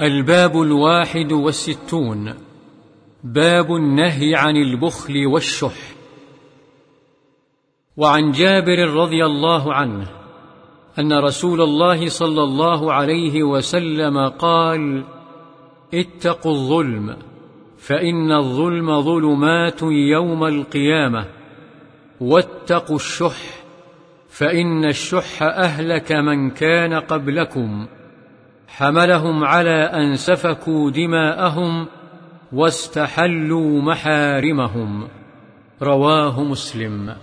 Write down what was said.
الباب الواحد والستون. باب النهي عن البخل والشح. وعن جابر رضي الله عنه أن رسول الله صلى الله عليه وسلم قال اتقوا الظلم فإن الظلم ظلمات يوم القيامة. واتقوا الشح فإن الشح أهلك من كان قبلكم. حملهم على أن سفكوا دماءهم واستحلوا محارمهم. رواه مسلم.